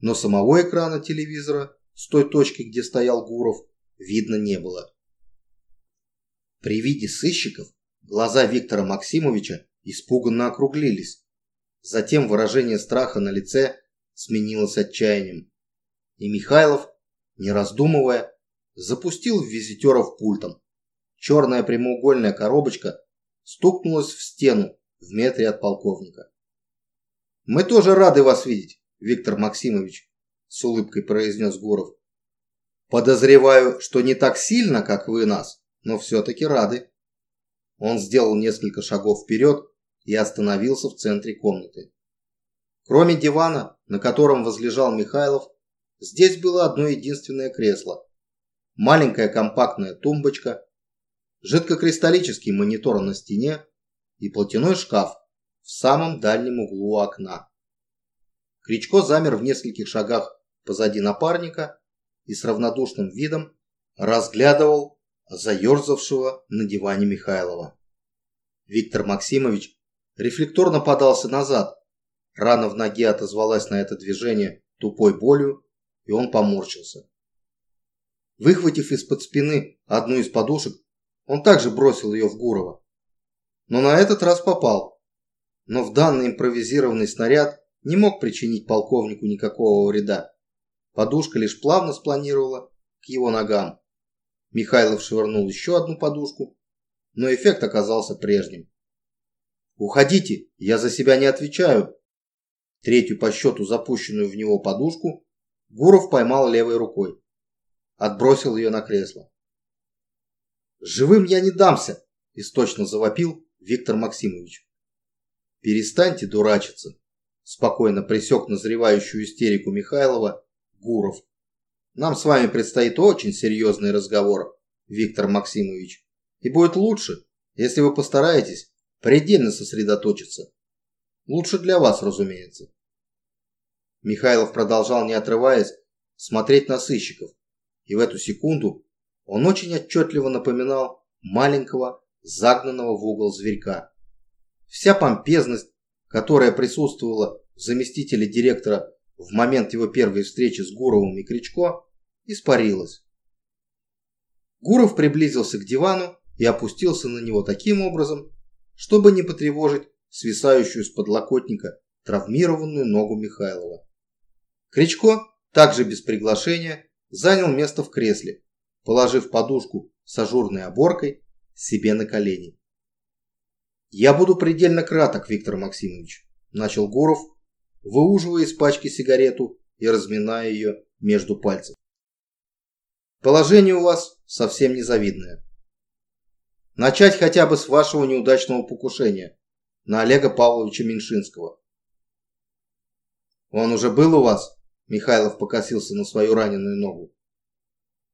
но самого экрана телевизора с той точки, где стоял Гуров, видно не было. При виде сыщиков глаза Виктора Максимовича испуганно округлились. Затем выражение страха на лице сменилось отчаянием. И Михайлов, не раздумывая, запустил в визитеров пультом. Черная прямоугольная коробочка стукнулась в стену в метре от полковника. «Мы тоже рады вас видеть, Виктор Максимович», с улыбкой произнес Гуров. Подозреваю, что не так сильно, как вы нас, но все-таки рады. Он сделал несколько шагов вперед и остановился в центре комнаты. Кроме дивана, на котором возлежал Михайлов, здесь было одно единственное кресло. Маленькая компактная тумбочка, жидкокристаллический монитор на стене и платяной шкаф в самом дальнем углу окна. Кричко замер в нескольких шагах позади напарника и с равнодушным видом разглядывал заерзавшего на диване Михайлова. Виктор Максимович рефлекторно подался назад. Рана в ноге отозвалась на это движение тупой болью, и он поморщился. Выхватив из-под спины одну из подушек, он также бросил ее в Гурова. Но на этот раз попал. Но в данный импровизированный снаряд не мог причинить полковнику никакого вреда. Подушка лишь плавно спланировала к его ногам. Михайлов швырнул еще одну подушку, но эффект оказался прежним. «Уходите, я за себя не отвечаю!» Третью по счету запущенную в него подушку Гуров поймал левой рукой. Отбросил ее на кресло. «Живым я не дамся!» – источно завопил Виктор Максимович. «Перестаньте дурачиться!» – спокойно пресек назревающую истерику Михайлова Гуров. Нам с вами предстоит очень серьезный разговор, Виктор Максимович. И будет лучше, если вы постараетесь предельно сосредоточиться. Лучше для вас, разумеется. Михайлов продолжал, не отрываясь, смотреть на сыщиков. И в эту секунду он очень отчетливо напоминал маленького, загнанного в угол зверька. Вся помпезность, которая присутствовала в заместителе директора в момент его первой встречи с Гуровым и Кричко испарилась. Гуров приблизился к дивану и опустился на него таким образом, чтобы не потревожить свисающую с подлокотника травмированную ногу Михайлова. Кричко, также без приглашения, занял место в кресле, положив подушку с ажурной оборкой себе на колени. «Я буду предельно краток, Виктор Максимович», – начал Гуров, выуживая из пачки сигарету и разминая ее между пальцев. «Положение у вас совсем незавидное. Начать хотя бы с вашего неудачного покушения на Олега Павловича Меньшинского. «Он уже был у вас?» Михайлов покосился на свою раненую ногу.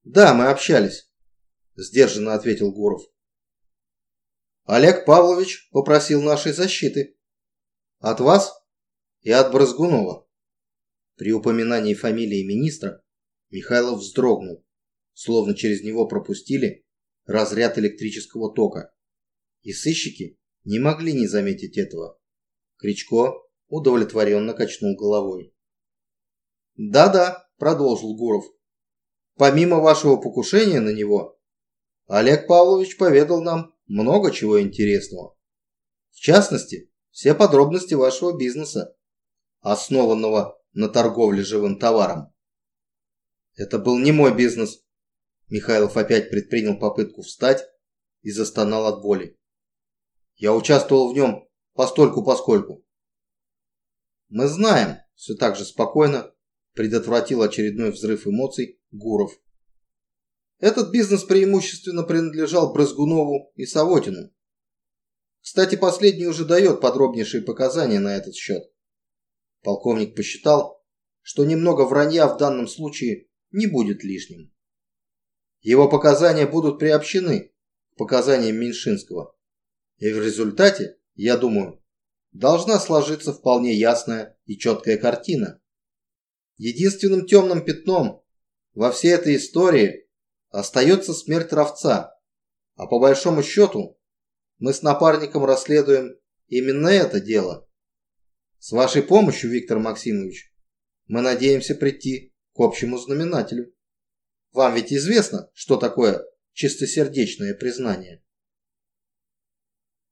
«Да, мы общались», – сдержанно ответил Гуров. «Олег Павлович попросил нашей защиты. От вас и от Брызгунова». При упоминании фамилии министра Михайлов вздрогнул, словно через него пропустили разряд электрического тока. И сыщики не могли не заметить этого. Кричко удовлетворенно качнул головой. «Да-да», – продолжил Гуров. «Помимо вашего покушения на него, Олег Павлович поведал нам много чего интересного. В частности, все подробности вашего бизнеса, основанного на торговле живым товаром. Это был не мой бизнес. Михайлов опять предпринял попытку встать и застонал от боли. Я участвовал в нем постольку-поскольку. Мы знаем, все так же спокойно предотвратил очередной взрыв эмоций Гуров. Этот бизнес преимущественно принадлежал Брызгунову и Савотину. Кстати, последний уже дает подробнейшие показания на этот счет. Полковник посчитал, что немного вранья в данном случае не будет лишним. Его показания будут приобщены к показаниям Меньшинского. И в результате, я думаю, должна сложиться вполне ясная и четкая картина. Единственным темным пятном во всей этой истории остается смерть Ровца, а по большому счету мы с напарником расследуем именно это дело. С вашей помощью, Виктор Максимович, мы надеемся прийти к общему знаменателю. Вам ведь известно, что такое чистосердечное признание.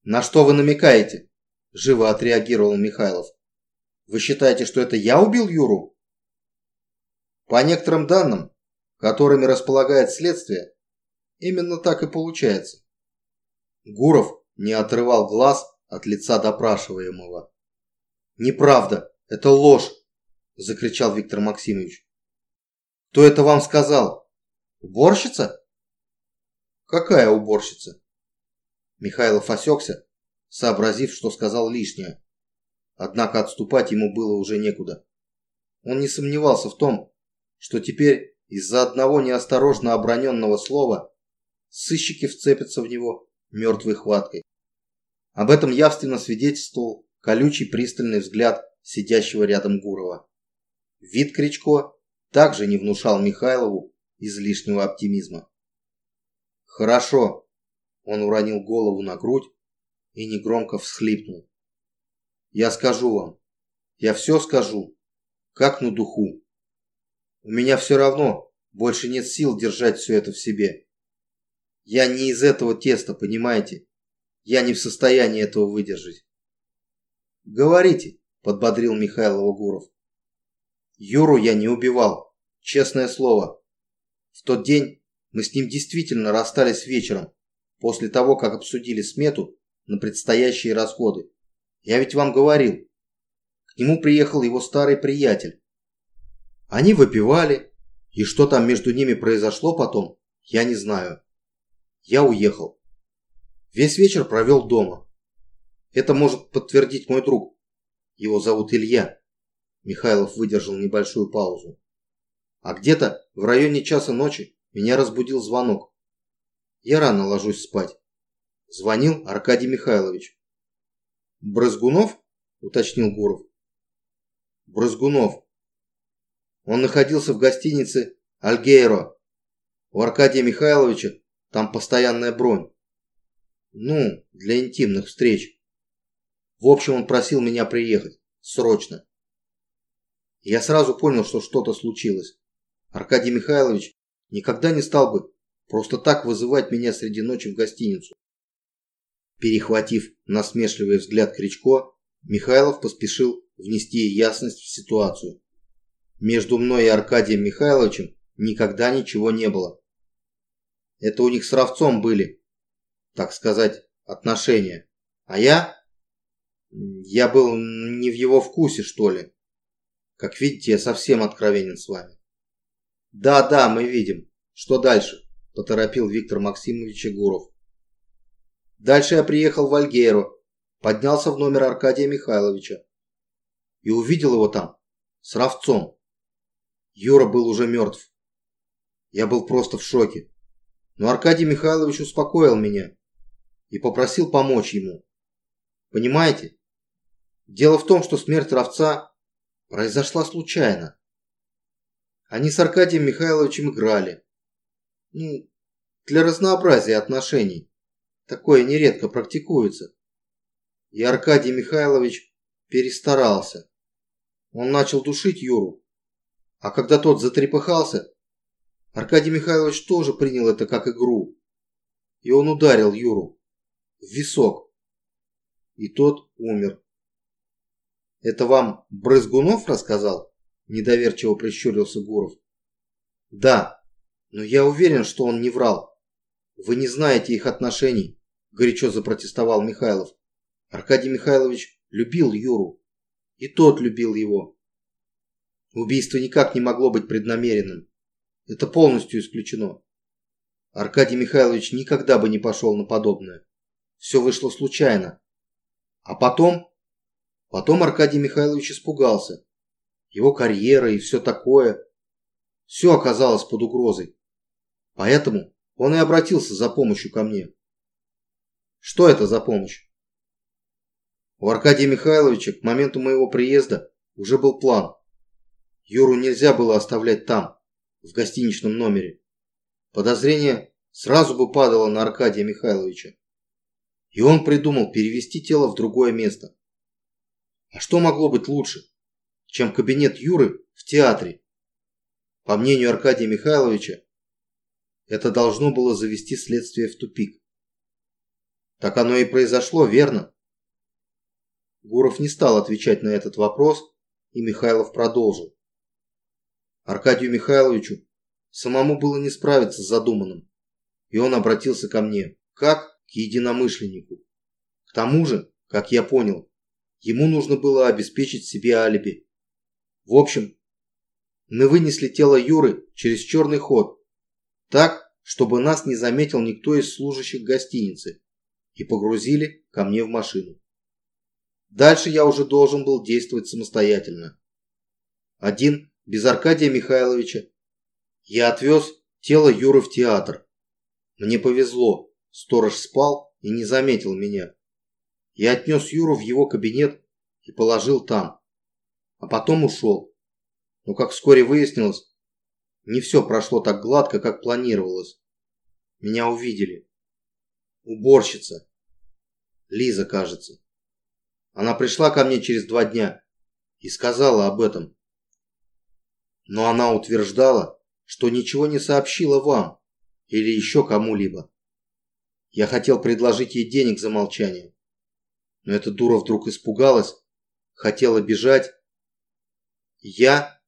«На что вы намекаете?» – живо отреагировал Михайлов. «Вы считаете, что это я убил Юру?» По некоторым данным, которыми располагает следствие, именно так и получается. Гуров не отрывал глаз от лица допрашиваемого. «Неправда, это ложь!» – закричал Виктор Максимович. «Кто это вам сказал? Уборщица?» «Какая уборщица?» Михайлов осекся, сообразив, что сказал лишнее. Однако отступать ему было уже некуда. Он не сомневался в том, что теперь из-за одного неосторожно оброненного слова сыщики вцепятся в него мертвой хваткой. Об этом явственно свидетельствовал колючий пристальный взгляд сидящего рядом Гурова. Вид Кричко также не внушал Михайлову излишнего оптимизма. «Хорошо», он уронил голову на грудь и негромко всхлипнул. «Я скажу вам. Я все скажу. Как на духу. У меня все равно больше нет сил держать все это в себе. Я не из этого теста, понимаете? Я не в состоянии этого выдержать». «Говорите», – подбодрил Михаил Гуров. «Юру я не убивал. Честное слово. В тот день мы с ним действительно расстались вечером после того, как обсудили смету на предстоящие расходы. Я ведь вам говорил. К нему приехал его старый приятель. Они выпивали, и что там между ними произошло потом, я не знаю. Я уехал. Весь вечер провел дома. Это может подтвердить мой друг. Его зовут Илья. Михайлов выдержал небольшую паузу. А где-то в районе часа ночи меня разбудил звонок. Я рано ложусь спать. Звонил Аркадий Михайлович. «Брызгунов?» – уточнил Гуров. «Брызгунов. Он находился в гостинице «Альгейро». У Аркадия Михайловича там постоянная бронь. Ну, для интимных встреч. В общем, он просил меня приехать. Срочно. Я сразу понял, что что-то случилось. Аркадий Михайлович никогда не стал бы просто так вызывать меня среди ночи в гостиницу. Перехватив насмешливый взгляд Кричко, Михайлов поспешил внести ясность в ситуацию. Между мной и Аркадием Михайловичем никогда ничего не было. Это у них с Равцом были, так сказать, отношения. А я... Я был не в его вкусе, что ли. Как видите, я совсем откровенен с вами. Да, да, мы видим. Что дальше? Поторопил Виктор Максимович Гуров. Дальше я приехал в Альгейру, поднялся в номер Аркадия Михайловича и увидел его там, с Равцом. Юра был уже мертв. Я был просто в шоке. Но Аркадий Михайлович успокоил меня и попросил помочь ему. Понимаете? Дело в том, что смерть Равца произошла случайно. Они с Аркадием Михайловичем играли. Ну, для разнообразия отношений. Такое нередко практикуется. И Аркадий Михайлович перестарался. Он начал душить Юру. А когда тот затрепыхался, Аркадий Михайлович тоже принял это как игру. И он ударил Юру в висок. И тот умер. «Это вам Брызгунов рассказал?» Недоверчиво прищурился Гуров. «Да, но я уверен, что он не врал. Вы не знаете их отношений горячо запротестовал Михайлов. Аркадий Михайлович любил Юру. И тот любил его. Убийство никак не могло быть преднамеренным. Это полностью исключено. Аркадий Михайлович никогда бы не пошел на подобное. Все вышло случайно. А потом... Потом Аркадий Михайлович испугался. Его карьера и все такое. Все оказалось под угрозой. Поэтому он и обратился за помощью ко мне. Что это за помощь? У Аркадия Михайловича к моменту моего приезда уже был план. Юру нельзя было оставлять там, в гостиничном номере. Подозрение сразу бы падало на Аркадия Михайловича. И он придумал перевести тело в другое место. А что могло быть лучше, чем кабинет Юры в театре? По мнению Аркадия Михайловича, это должно было завести следствие в тупик. Так оно и произошло, верно? Гуров не стал отвечать на этот вопрос, и Михайлов продолжил. Аркадию Михайловичу самому было не справиться с задуманным, и он обратился ко мне, как к единомышленнику. К тому же, как я понял, ему нужно было обеспечить себе алиби. В общем, мы вынесли тело Юры через черный ход, так, чтобы нас не заметил никто из служащих гостиницы и погрузили ко мне в машину. Дальше я уже должен был действовать самостоятельно. Один, без Аркадия Михайловича. Я отвез тело Юры в театр. Мне повезло, сторож спал и не заметил меня. Я отнес Юру в его кабинет и положил там. А потом ушел. Но, как вскоре выяснилось, не все прошло так гладко, как планировалось. Меня увидели. Уборщица. Лиза, кажется. Она пришла ко мне через два дня и сказала об этом. Но она утверждала, что ничего не сообщила вам или еще кому-либо. Я хотел предложить ей денег за молчание. Но эта дура вдруг испугалась, хотела бежать. Я...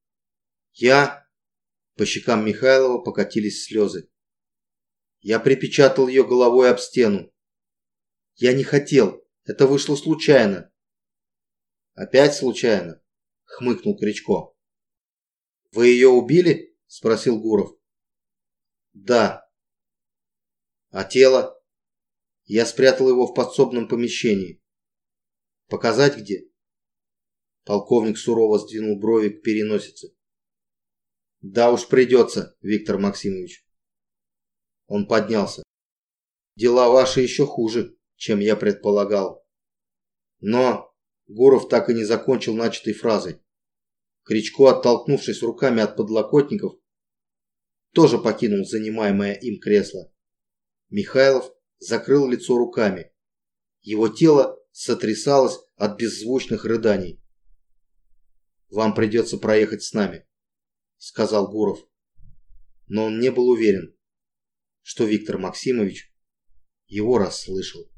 Я... По щекам Михайлова покатились слезы. Я припечатал ее головой об стену. Я не хотел. Это вышло случайно. Опять случайно? Хмыкнул Кричко. Вы ее убили? Спросил Гуров. Да. А тело? Я спрятал его в подсобном помещении. Показать где? Полковник сурово сдвинул брови к переносице. Да уж придется, Виктор Максимович. Он поднялся. Дела ваши еще хуже чем я предполагал. Но Гуров так и не закончил начатой фразой. Кричко, оттолкнувшись руками от подлокотников, тоже покинул занимаемое им кресло. Михайлов закрыл лицо руками. Его тело сотрясалось от беззвучных рыданий. «Вам придется проехать с нами», — сказал Гуров. Но он не был уверен, что Виктор Максимович его расслышал.